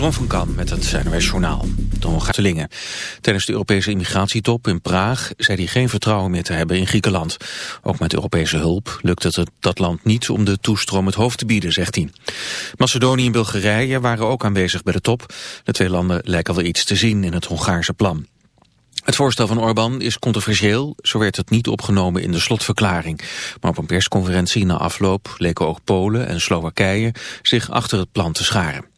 Van Kam met het NOS Journaal. De. Tijdens de Europese immigratietop in Praag zei hij geen vertrouwen meer te hebben in Griekenland. Ook met Europese hulp lukt het dat land niet om de toestroom het hoofd te bieden, zegt hij. Macedonië en Bulgarije waren ook aanwezig bij de top. De twee landen lijken wel iets te zien in het Hongaarse plan. Het voorstel van Orbán is controversieel, zo werd het niet opgenomen in de slotverklaring. Maar op een persconferentie na afloop leken ook Polen en Slowakije zich achter het plan te scharen.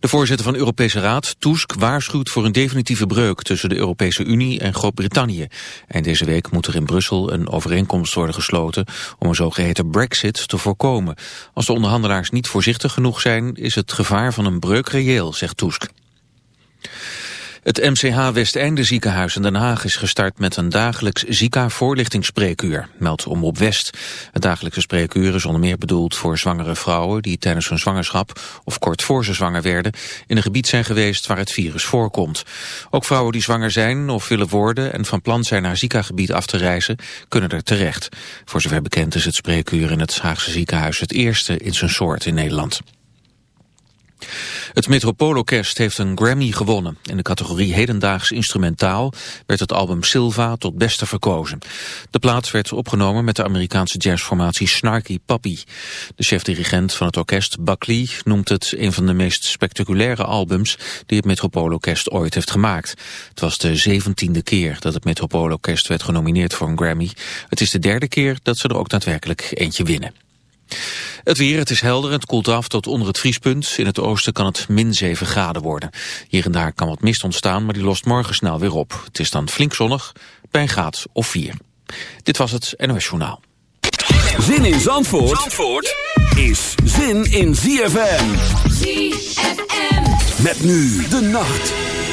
De voorzitter van de Europese Raad, Tusk, waarschuwt voor een definitieve breuk tussen de Europese Unie en Groot-Brittannië. En deze week moet er in Brussel een overeenkomst worden gesloten om een zogeheten brexit te voorkomen. Als de onderhandelaars niet voorzichtig genoeg zijn, is het gevaar van een breuk reëel, zegt Tusk. Het MCH Westeinde ziekenhuis in Den Haag is gestart met een dagelijks Zika-voorlichtingsspreekuur, meldt Omroep West. Het dagelijkse spreekuur is onder meer bedoeld voor zwangere vrouwen die tijdens hun zwangerschap of kort voor ze zwanger werden in een gebied zijn geweest waar het virus voorkomt. Ook vrouwen die zwanger zijn of willen worden en van plan zijn naar Zika-gebied af te reizen, kunnen er terecht. Voor zover bekend is het spreekuur in het Haagse ziekenhuis het eerste in zijn soort in Nederland. Het Metropoolorkest heeft een Grammy gewonnen. In de categorie hedendaags instrumentaal werd het album Silva tot beste verkozen. De plaat werd opgenomen met de Amerikaanse jazzformatie Snarky Puppy. De chef-dirigent van het orkest, Buckley, noemt het een van de meest spectaculaire albums die het Metropoolorkest ooit heeft gemaakt. Het was de zeventiende keer dat het Metropoolorkest werd genomineerd voor een Grammy. Het is de derde keer dat ze er ook daadwerkelijk eentje winnen. Het weer, het is helder, het koelt af tot onder het vriespunt. In het oosten kan het min 7 graden worden. Hier en daar kan wat mist ontstaan, maar die lost morgen snel weer op. Het is dan flink zonnig, bij een graad of 4. Dit was het NOS Journaal. Zin in Zandvoort, Zandvoort is zin in ZFM. ZFM. Met nu de nacht.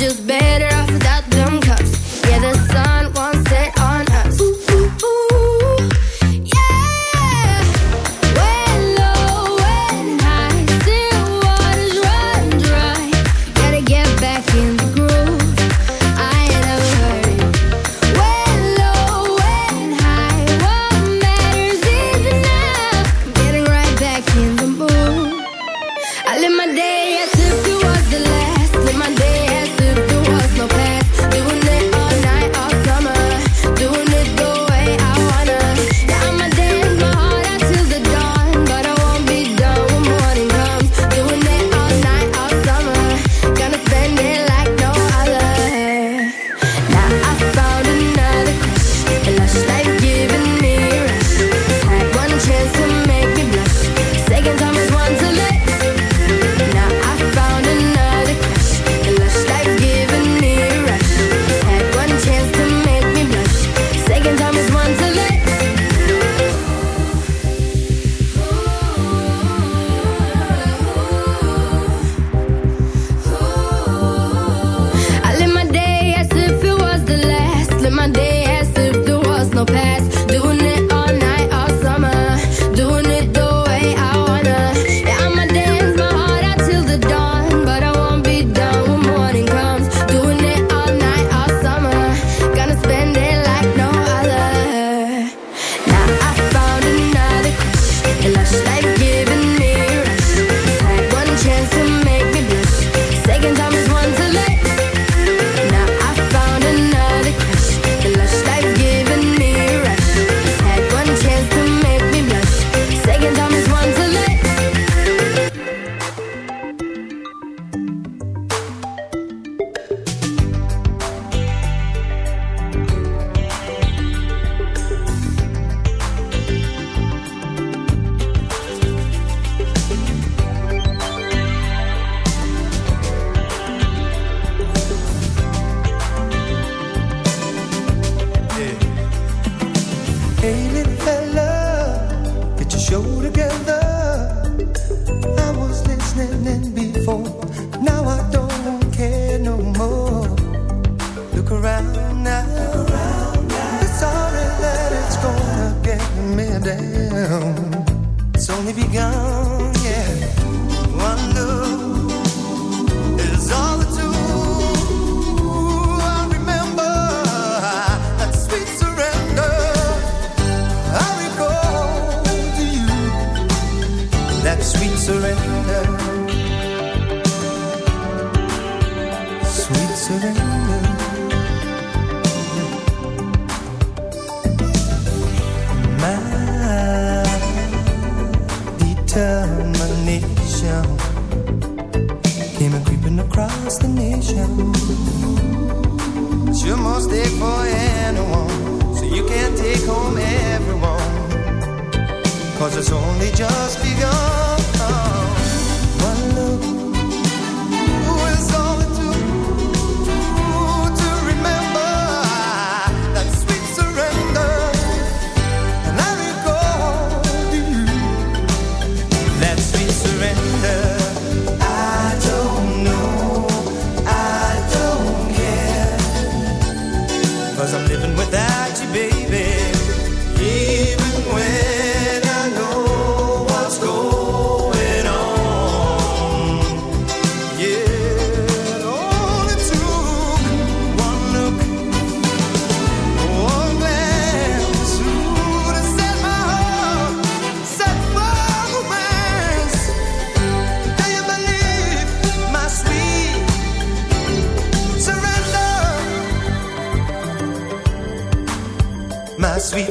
just beg living that.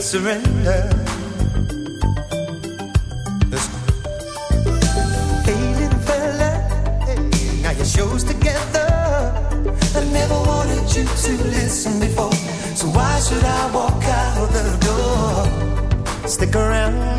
Surrender. Fella, together. I never wanted you to listen before, so why should I walk out the door? Stick around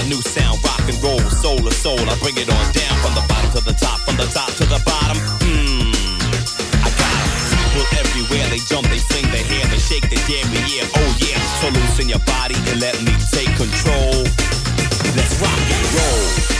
a new sound, rock and roll, soul to soul. I bring it on down from the bottom to the top, from the top to the bottom. Mmm, I got. People everywhere, they jump, they sing, they hear, they shake, they dare me, yeah, oh yeah. So loosen your body and let me take control. Let's rock and roll.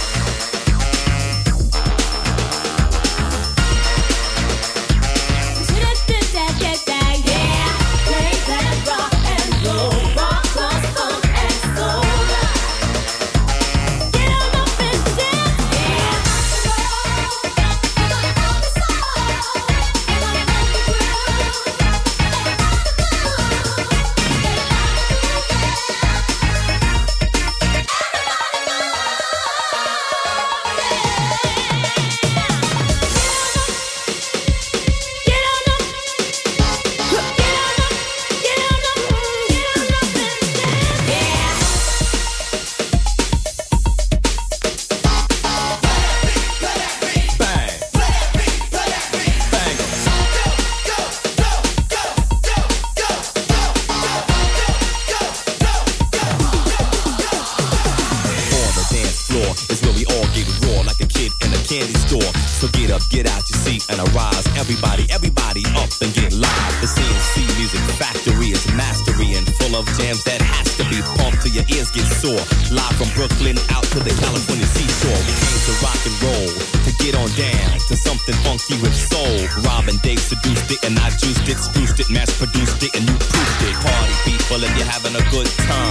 Time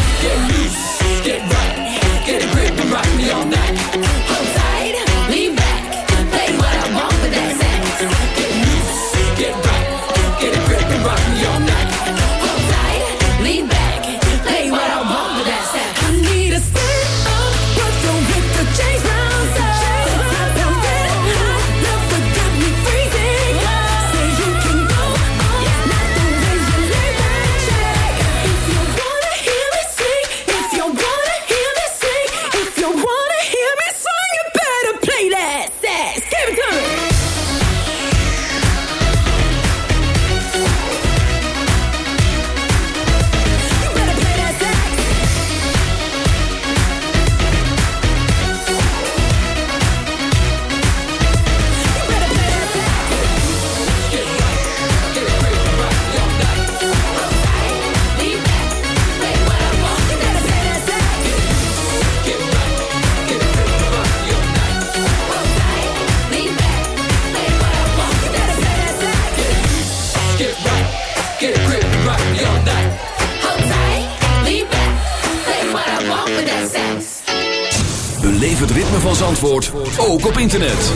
Beleef het ritme van Zandvoort, ook op internet.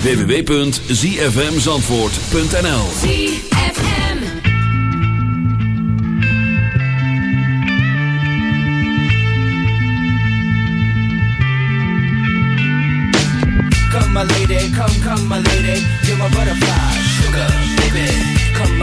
www.zfmzandvoort.nl ZFM. Come my lady, come, come my lady, you're my butterfly, sugar, baby. Come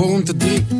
voor om te drie.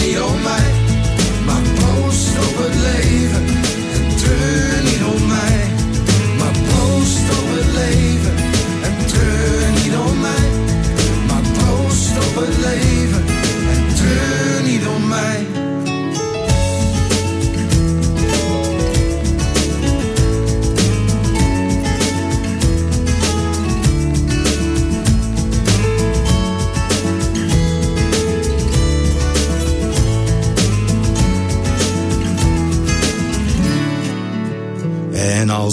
oh my